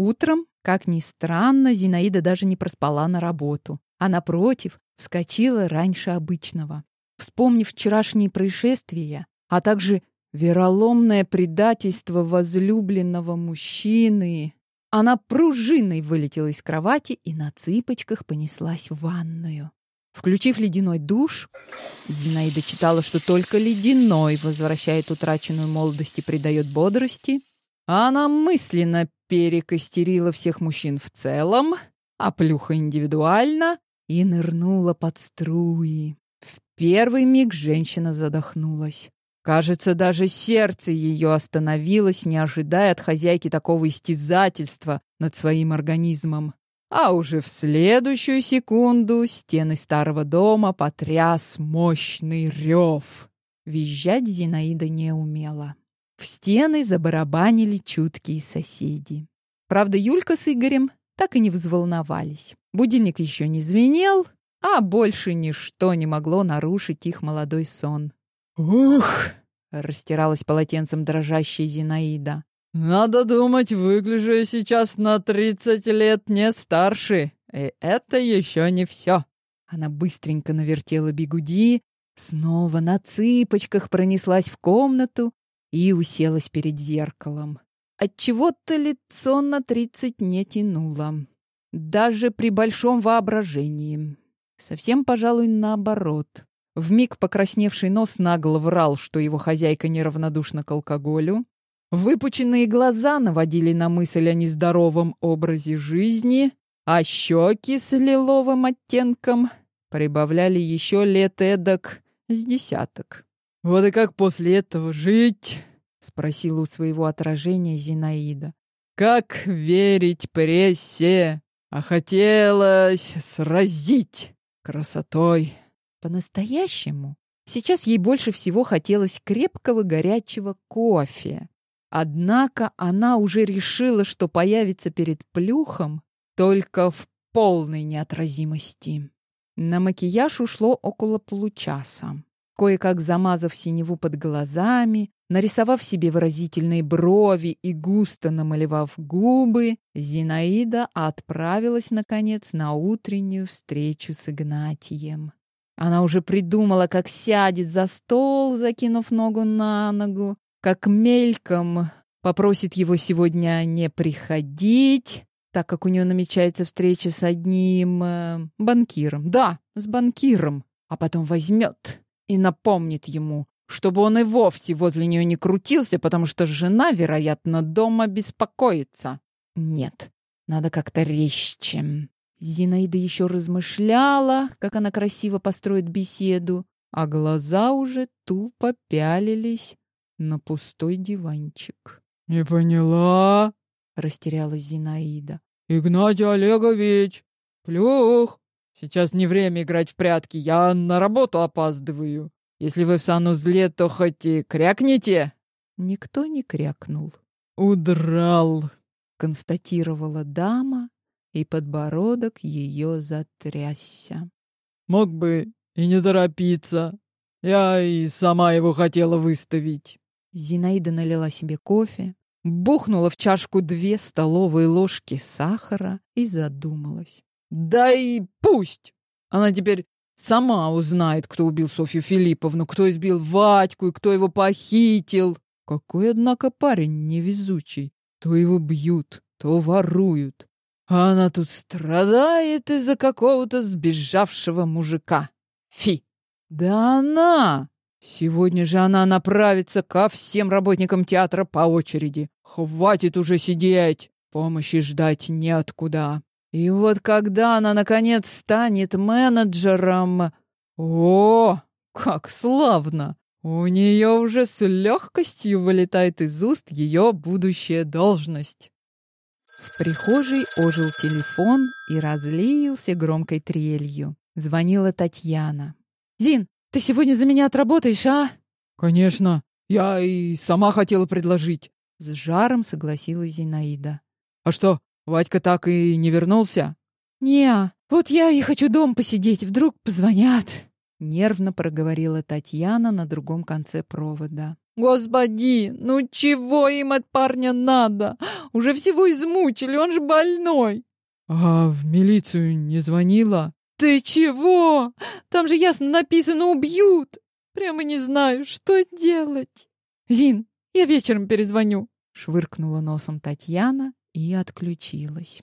Утром, как ни странно, Зинаида даже не проспала на работу, а напротив, вскочила раньше обычного. Вспомнив вчерашние происшествия, а также вероломное предательство возлюбленного мужчины, она пружиной вылетела из кровати и на цыпочках понеслась в ванную. Включив ледяной душ, Зинаида читала, что только ледяной возвращает утраченную молодость и придает бодрости, она мысленно перекостерила всех мужчин в целом, а плюха индивидуально, и нырнула под струи. В первый миг женщина задохнулась. Кажется, даже сердце ее остановилось, не ожидая от хозяйки такого истязательства над своим организмом. А уже в следующую секунду стены старого дома потряс мощный рев. Визжать Зинаида не умела. В стены забарабанили чуткие соседи. Правда, Юлька с Игорем так и не взволновались. Будильник еще не звенел, а больше ничто не могло нарушить их молодой сон. «Ух!» — растиралась полотенцем дрожащая Зинаида. «Надо думать, выгляжу я сейчас на тридцать лет не старше. И это еще не все». Она быстренько навертела бигуди, снова на цыпочках пронеслась в комнату и уселась перед зеркалом. Отчего-то лицо на тридцать не тянуло. Даже при большом воображении. Совсем, пожалуй, наоборот. Вмиг покрасневший нос нагло врал, что его хозяйка неравнодушна к алкоголю. Выпученные глаза наводили на мысль о нездоровом образе жизни, а щеки с лиловым оттенком прибавляли еще лет эдак с десяток. «Вот и как после этого жить?» — спросила у своего отражения Зинаида. «Как верить прессе? А хотелось сразить красотой». По-настоящему сейчас ей больше всего хотелось крепкого горячего кофе. Однако она уже решила, что появится перед плюхом только в полной неотразимости. На макияж ушло около получаса. Кое-как замазав синеву под глазами, нарисовав себе выразительные брови и густо намалевав губы, Зинаида отправилась, наконец, на утреннюю встречу с Игнатием. Она уже придумала, как сядет за стол, закинув ногу на ногу, как мельком попросит его сегодня не приходить, так как у нее намечается встреча с одним э, банкиром. Да, с банкиром. А потом возьмет и напомнит ему, чтобы он и вовсе возле нее не крутился, потому что жена, вероятно, дома беспокоится. Нет, надо как-то резче. Зинаида еще размышляла, как она красиво построит беседу, а глаза уже тупо пялились на пустой диванчик. «Не поняла?» — растерялась Зинаида. «Игнатий Олегович! Плюх! Сейчас не время играть в прятки, я на работу опаздываю. Если вы в санузле, то хоть и крякните. Никто не крякнул. Удрал, констатировала дама, и подбородок ее затрясся. Мог бы и не торопиться. Я и сама его хотела выставить. Зинаида налила себе кофе, бухнула в чашку две столовые ложки сахара и задумалась. Да и пусть! Она теперь сама узнает, кто убил Софью Филипповну, кто избил Вадьку и кто его похитил. Какой, однако, парень невезучий. То его бьют, то воруют. А она тут страдает из-за какого-то сбежавшего мужика. Фи! Да она! Сегодня же она направится ко всем работникам театра по очереди. Хватит уже сидеть, помощи ждать неоткуда. И вот когда она, наконец, станет менеджером... О, как славно! У нее уже с легкостью вылетает из уст ее будущая должность. В прихожей ожил телефон и разлился громкой трелью. Звонила Татьяна. «Зин, ты сегодня за меня отработаешь, а?» «Конечно. Я и сама хотела предложить». С жаром согласилась Зинаида. «А что, Вадька так и не вернулся? Не, вот я и хочу дом посидеть, вдруг позвонят. Нервно проговорила Татьяна на другом конце провода. Господи, ну чего им от парня надо? Уже всего измучили, он же больной. А в милицию не звонила? Ты чего? Там же ясно написано «убьют». Прямо не знаю, что делать. Зин, я вечером перезвоню. Швыркнула носом Татьяна и отключилась.